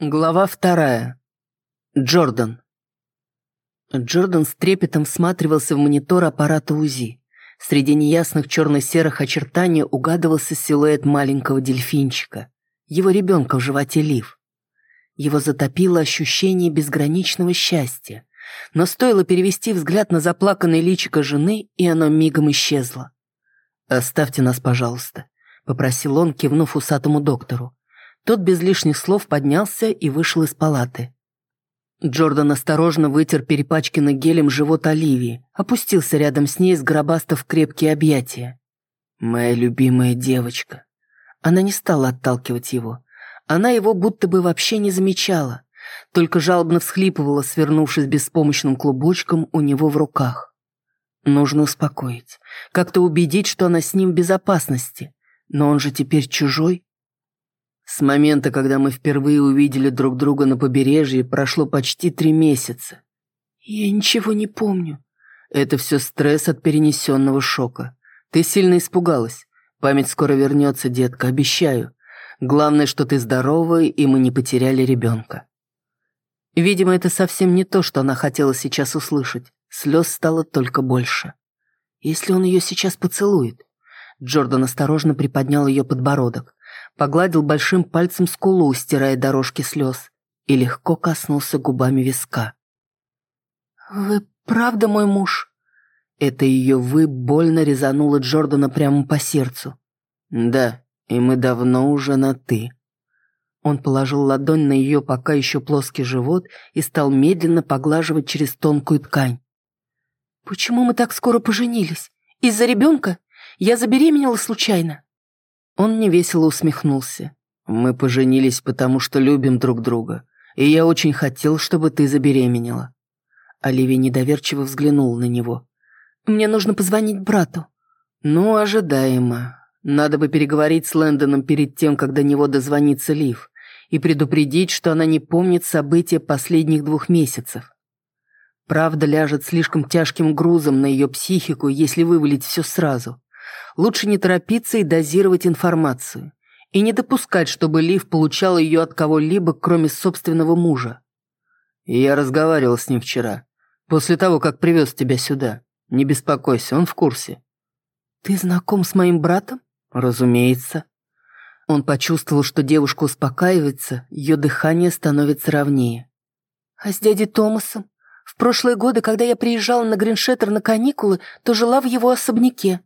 Глава вторая. Джордан. Джордан с трепетом всматривался в монитор аппарата УЗИ. Среди неясных черно-серых очертаний угадывался силуэт маленького дельфинчика, его ребенка в животе Лив. Его затопило ощущение безграничного счастья, но стоило перевести взгляд на заплаканное личико жены, и оно мигом исчезло. «Оставьте нас, пожалуйста», — попросил он, кивнув усатому доктору. Тот без лишних слов поднялся и вышел из палаты. Джордан осторожно вытер перепачканный гелем живот Оливии, опустился рядом с ней, сгробастав крепкие объятия. «Моя любимая девочка». Она не стала отталкивать его. Она его будто бы вообще не замечала, только жалобно всхлипывала, свернувшись беспомощным клубочком у него в руках. Нужно успокоить, как-то убедить, что она с ним в безопасности. Но он же теперь чужой. С момента, когда мы впервые увидели друг друга на побережье, прошло почти три месяца. Я ничего не помню. Это все стресс от перенесенного шока. Ты сильно испугалась. Память скоро вернется, детка, обещаю. Главное, что ты здоровая, и мы не потеряли ребенка. Видимо, это совсем не то, что она хотела сейчас услышать. Слез стало только больше. Если он ее сейчас поцелует? Джордан осторожно приподнял ее подбородок погладил большим пальцем скулу, стирая дорожки слез, и легко коснулся губами виска. «Вы правда мой муж?» Это ее «вы» больно резануло Джордана прямо по сердцу. «Да, и мы давно уже на «ты». Он положил ладонь на ее пока еще плоский живот и стал медленно поглаживать через тонкую ткань. «Почему мы так скоро поженились? Из-за ребенка? Я забеременела случайно?» Он невесело усмехнулся. «Мы поженились, потому что любим друг друга, и я очень хотел, чтобы ты забеременела». Оливия недоверчиво взглянул на него. «Мне нужно позвонить брату». «Ну, ожидаемо. Надо бы переговорить с Лэндоном перед тем, как до него дозвонится Лив, и предупредить, что она не помнит события последних двух месяцев. Правда ляжет слишком тяжким грузом на ее психику, если вывалить все сразу. Лучше не торопиться и дозировать информацию. И не допускать, чтобы Лив получал ее от кого-либо, кроме собственного мужа. Я разговаривал с ним вчера, после того, как привез тебя сюда. Не беспокойся, он в курсе. Ты знаком с моим братом? Разумеется. Он почувствовал, что девушка успокаивается, ее дыхание становится ровнее. А с дядей Томасом? В прошлые годы, когда я приезжала на Гриншеттер на каникулы, то жила в его особняке.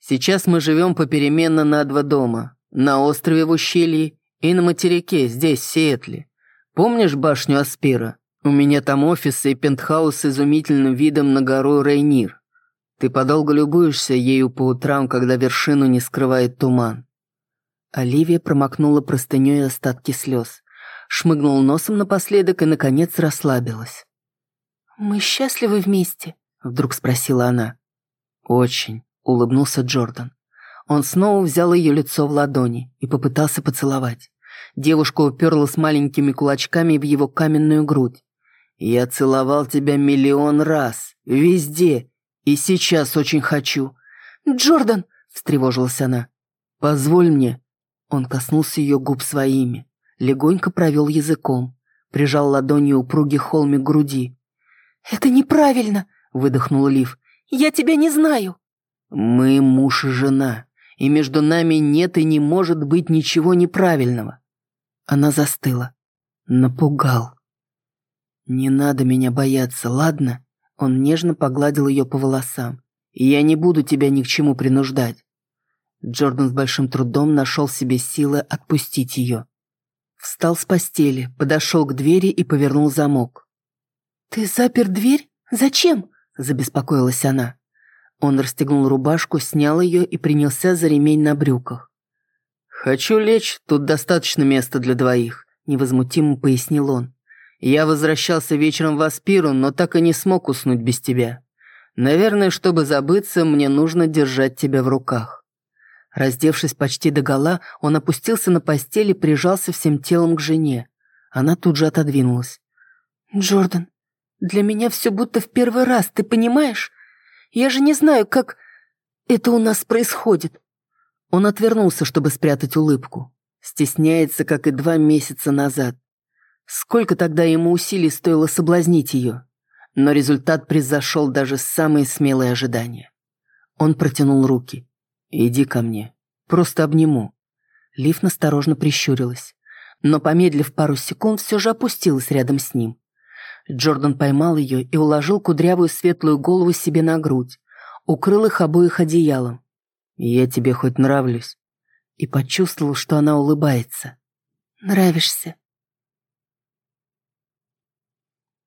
Сейчас мы живем попеременно на два дома. На острове в ущелье и на материке, здесь, в Сиэтле. Помнишь башню Аспира? У меня там офисы и пентхаус с изумительным видом на гору Рейнир. Ты подолго любуешься ею по утрам, когда вершину не скрывает туман. Оливия промокнула простыней остатки слез, шмыгнула носом напоследок и, наконец, расслабилась. «Мы счастливы вместе?» — вдруг спросила она. «Очень» улыбнулся Джордан. Он снова взял ее лицо в ладони и попытался поцеловать. Девушка уперлась маленькими кулачками в его каменную грудь. «Я целовал тебя миллион раз, везде, и сейчас очень хочу». «Джордан!» — встревожилась она. «Позволь мне». Он коснулся ее губ своими, легонько провел языком, прижал ладонью упругий холмик груди. «Это неправильно!» — выдохнул Лив. «Я тебя не знаю!» Мы муж и жена, и между нами нет и не может быть ничего неправильного. Она застыла. Напугал. Не надо меня бояться, ладно? Он нежно погладил ее по волосам. Я не буду тебя ни к чему принуждать. Джордан с большим трудом нашел себе силы отпустить ее. Встал с постели, подошел к двери и повернул замок. «Ты запер дверь? Зачем?» – забеспокоилась она. Он расстегнул рубашку, снял ее и принялся за ремень на брюках. «Хочу лечь, тут достаточно места для двоих», — невозмутимо пояснил он. «Я возвращался вечером в Аспиру, но так и не смог уснуть без тебя. Наверное, чтобы забыться, мне нужно держать тебя в руках». Раздевшись почти до гола, он опустился на постель и прижался всем телом к жене. Она тут же отодвинулась. «Джордан, для меня все будто в первый раз, ты понимаешь? Я же не знаю, как это у нас происходит». Он отвернулся, чтобы спрятать улыбку. Стесняется, как и два месяца назад. Сколько тогда ему усилий стоило соблазнить ее? Но результат превзошел даже самые смелые ожидания. Он протянул руки. «Иди ко мне. Просто обниму». Лив насторожно прищурилась. Но, помедлив пару секунд, все же опустилась рядом с ним. Джордан поймал ее и уложил кудрявую светлую голову себе на грудь. Укрыл их обоих одеялом. «Я тебе хоть нравлюсь?» И почувствовал, что она улыбается. «Нравишься»,